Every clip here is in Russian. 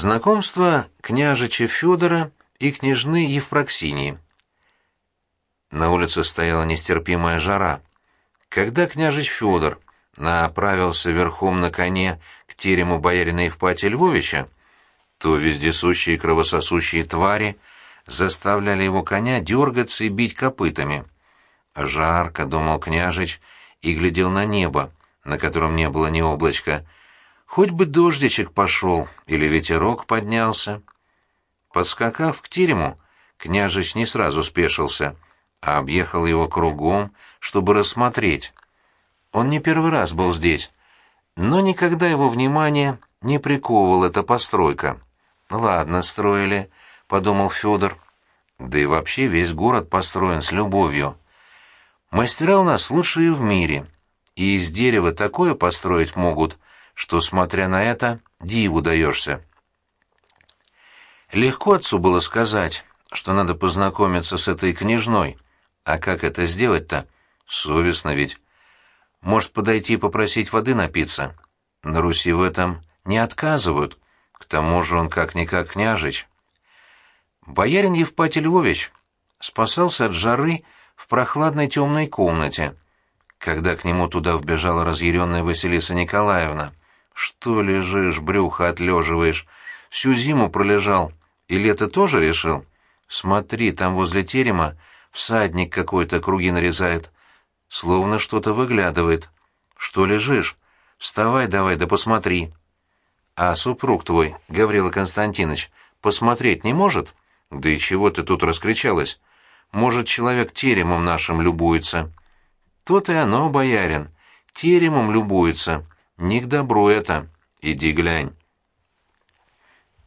Знакомство княжича Федора и княжны Евпроксинии. На улице стояла нестерпимая жара. Когда княжич Федор направился верхом на коне к терему боярина Евпатия Львовича, то вездесущие кровососущие твари заставляли его коня дергаться и бить копытами. Жарко, думал княжич, и глядел на небо, на котором не было ни облачка, Хоть бы дождичек пошел или ветерок поднялся. Подскакав к терему, княжич не сразу спешился, а объехал его кругом, чтобы рассмотреть. Он не первый раз был здесь, но никогда его внимание не приковывала эта постройка. «Ладно, строили», — подумал Федор. «Да и вообще весь город построен с любовью. Мастера у нас лучшие в мире, и из дерева такое построить могут — что, смотря на это, диву даешься. Легко отцу было сказать, что надо познакомиться с этой княжной. А как это сделать-то? Совестно ведь. Может, подойти и попросить воды напиться? На Руси в этом не отказывают. К тому же он как-никак княжич. Боярин Евпатий Львович спасался от жары в прохладной темной комнате, когда к нему туда вбежала разъяренная Василиса Николаевна. Что лежишь, брюхо отлеживаешь? Всю зиму пролежал. И лето тоже решил? Смотри, там возле терема всадник какой-то круги нарезает. Словно что-то выглядывает. Что лежишь? Вставай давай, да посмотри. А супруг твой, Гаврила Константинович, посмотреть не может? Да и чего ты тут раскричалась? Может, человек теремом нашим любуется? То-то и оно, боярин, теремом любуется. Не к добру это. Иди глянь.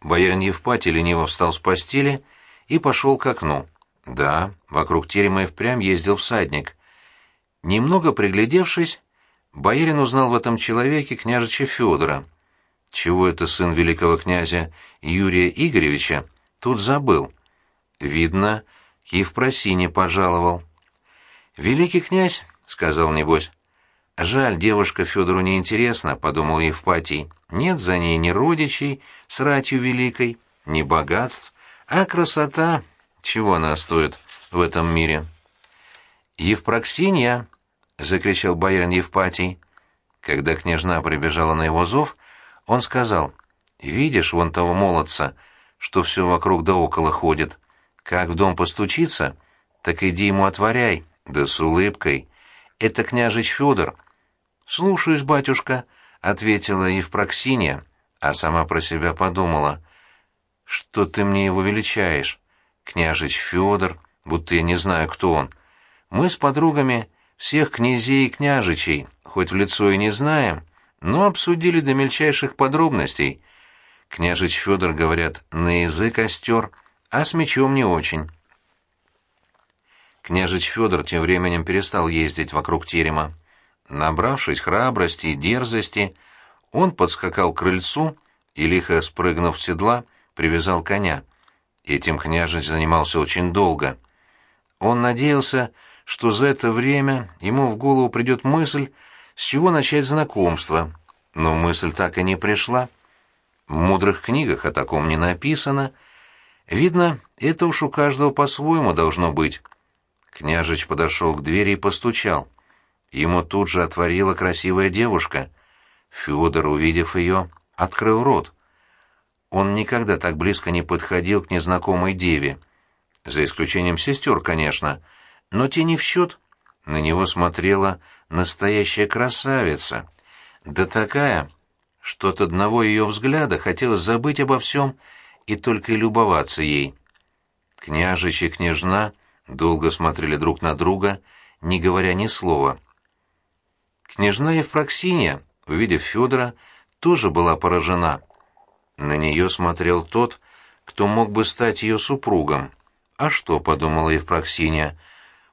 Боярин Евпатий лениво встал с постели и пошел к окну. Да, вокруг терема и впрямь ездил всадник. Немного приглядевшись, боярин узнал в этом человеке княжича Федора. Чего это сын великого князя Юрия Игоревича тут забыл? Видно, Евпросине пожаловал. «Великий князь», — сказал небось, «Жаль, девушка Федору неинтересна», — подумал Евпатий. «Нет за ней ни родичей с ратью великой, ни богатств, а красота, чего она стоит в этом мире?» «Евпроксинья!» — закричал боярин Евпатий. Когда княжна прибежала на его зов, он сказал, «Видишь вон того молодца, что все вокруг да около ходит. Как в дом постучится, так иди ему отворяй, да с улыбкой. Это княжич Федор, «Слушаюсь, батюшка», — ответила Евпроксиния, а сама про себя подумала. «Что ты мне его величаешь? Княжич Федор, будто я не знаю, кто он. Мы с подругами всех князей и княжичей, хоть в лицо и не знаем, но обсудили до мельчайших подробностей. Княжич Федор, говорят, на язык остер, а с мечом не очень». Княжич Федор тем временем перестал ездить вокруг терема. Набравшись храбрости и дерзости, он подскакал к крыльцу и, лихо спрыгнув с седла, привязал коня. Этим княжич занимался очень долго. Он надеялся, что за это время ему в голову придет мысль, с чего начать знакомство, но мысль так и не пришла. В мудрых книгах о таком не написано. Видно, это уж у каждого по-своему должно быть. Княжич подошел к двери и постучал. Ему тут же отворила красивая девушка. Федор, увидев ее, открыл рот. Он никогда так близко не подходил к незнакомой деве. За исключением сестер, конечно. Но те не в счет. На него смотрела настоящая красавица. Да такая, что от одного ее взгляда хотелось забыть обо всем и только и любоваться ей. Княжич и княжна долго смотрели друг на друга, не говоря ни слова. Княжна Евпроксиния, увидев Федора, тоже была поражена. На нее смотрел тот, кто мог бы стать ее супругом. «А что?» — подумала Евпроксиния.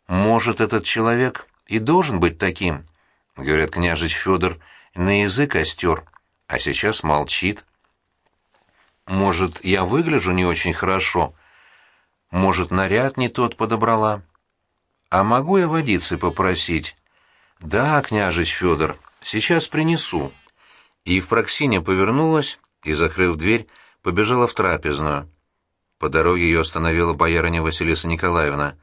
«Может, этот человек и должен быть таким?» Говорят, княжич Федор на язык остер, а сейчас молчит. «Может, я выгляжу не очень хорошо? Может, наряд не тот подобрала? А могу я водицы попросить?» «Да, княжич Федор, сейчас принесу». И Евпроксиня повернулась и, закрыв дверь, побежала в трапезную. По дороге ее остановила боярыня Василиса Николаевна.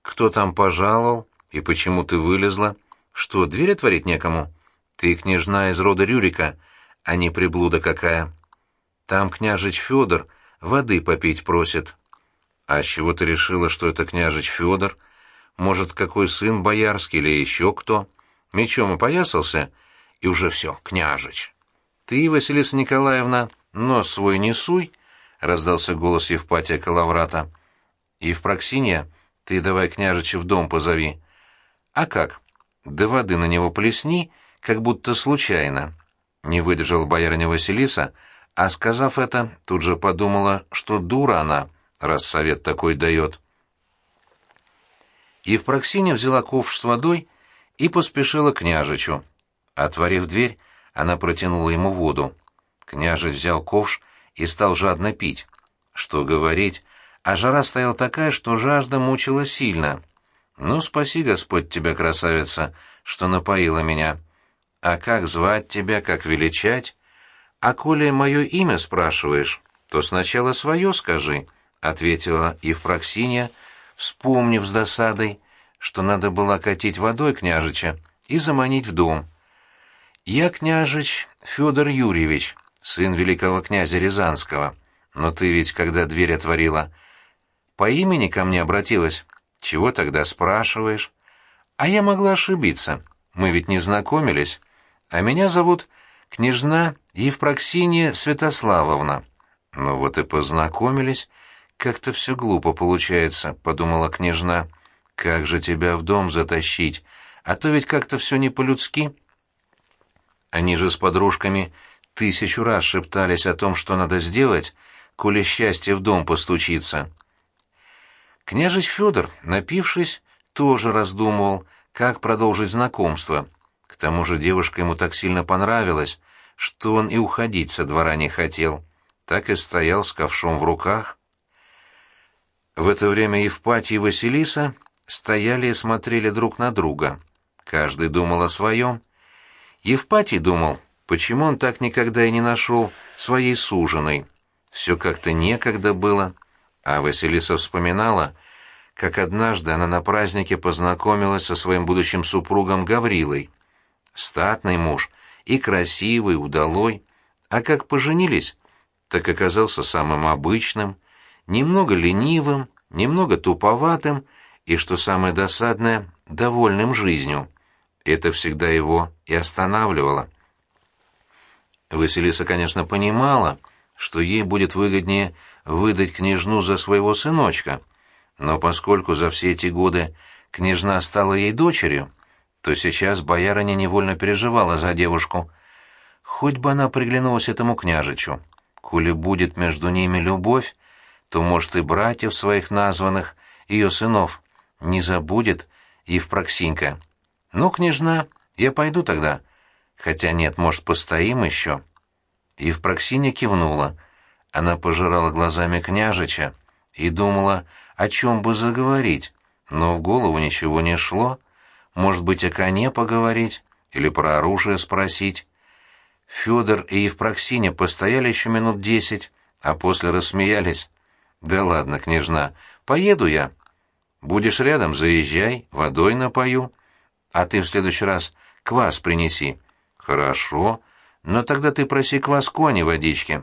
«Кто там пожаловал? И почему ты вылезла? Что, дверь отворить некому? Ты княжна из рода Рюрика, а не приблуда какая. Там княжич Федор воды попить просит». «А с чего ты решила, что это княжич Федор? Может, какой сын боярский или еще кто? Мечом опоясался, и уже все, княжич». «Ты, Василиса Николаевна, нос свой не суй», — раздался голос Евпатия Калаврата. «Евпроксинья, ты давай княжича в дом позови». «А как? Да воды на него плесни, как будто случайно». Не выдержала боярыня Василиса, а, сказав это, тут же подумала, что дура она, раз совет такой дает. Евпроксинья взяла ковш с водой и поспешила к княжичу. Отворив дверь, она протянула ему воду. Княжич взял ковш и стал жадно пить. Что говорить, а жара стояла такая, что жажда мучила сильно. «Ну, спаси, Господь, тебя, красавица, что напоила меня. А как звать тебя, как величать? А коли мое имя спрашиваешь, то сначала свое скажи», — ответила Евпроксинья, вспомнив с досадой, что надо было катить водой княжича и заманить в дом. «Я княжич Федор Юрьевич, сын великого князя Рязанского. Но ты ведь, когда дверь отворила, по имени ко мне обратилась. Чего тогда спрашиваешь? А я могла ошибиться. Мы ведь не знакомились. А меня зовут княжна Евпроксиния Святославовна. Ну вот и познакомились. Как-то все глупо получается, — подумала княжна. Как же тебя в дом затащить? А то ведь как-то все не по-людски. Они же с подружками тысячу раз шептались о том, что надо сделать, коли счастье в дом постучится. Княжич Федор, напившись, тоже раздумывал, как продолжить знакомство. К тому же девушка ему так сильно понравилась, что он и уходить со двора не хотел. Так и стоял с ковшом в руках. В это время Евпатий и Василиса стояли и смотрели друг на друга. Каждый думал о своем — Евпатий думал, почему он так никогда и не нашел своей суженой. Все как-то некогда было. А Василиса вспоминала, как однажды она на празднике познакомилась со своим будущим супругом Гаврилой. Статный муж и красивый, удалой. А как поженились, так оказался самым обычным, немного ленивым, немного туповатым и, что самое досадное, довольным жизнью. Это всегда его и останавливало. Василиса, конечно, понимала, что ей будет выгоднее выдать княжну за своего сыночка, но поскольку за все эти годы княжна стала ей дочерью, то сейчас боярыня невольно переживала за девушку. Хоть бы она приглянулась этому княжичу. Коли будет между ними любовь, то, может, и братьев своих названных, ее сынов, не забудет Евпроксинька. «Ну, княжна, я пойду тогда. Хотя нет, может, постоим еще?» Евпроксиня кивнула. Она пожирала глазами княжича и думала, о чем бы заговорить, но в голову ничего не шло. Может быть, о коне поговорить или про оружие спросить. Федор и Евпроксиня постояли еще минут десять, а после рассмеялись. «Да ладно, княжна, поеду я. Будешь рядом, заезжай, водой напою». А ты в следующий раз квас принеси. Хорошо, но тогда ты проси кваску, а не водички.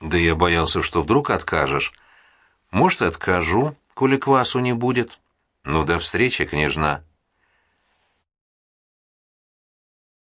Да я боялся, что вдруг откажешь. Может, откажу, коли квасу не будет. Ну, до встречи, княжна.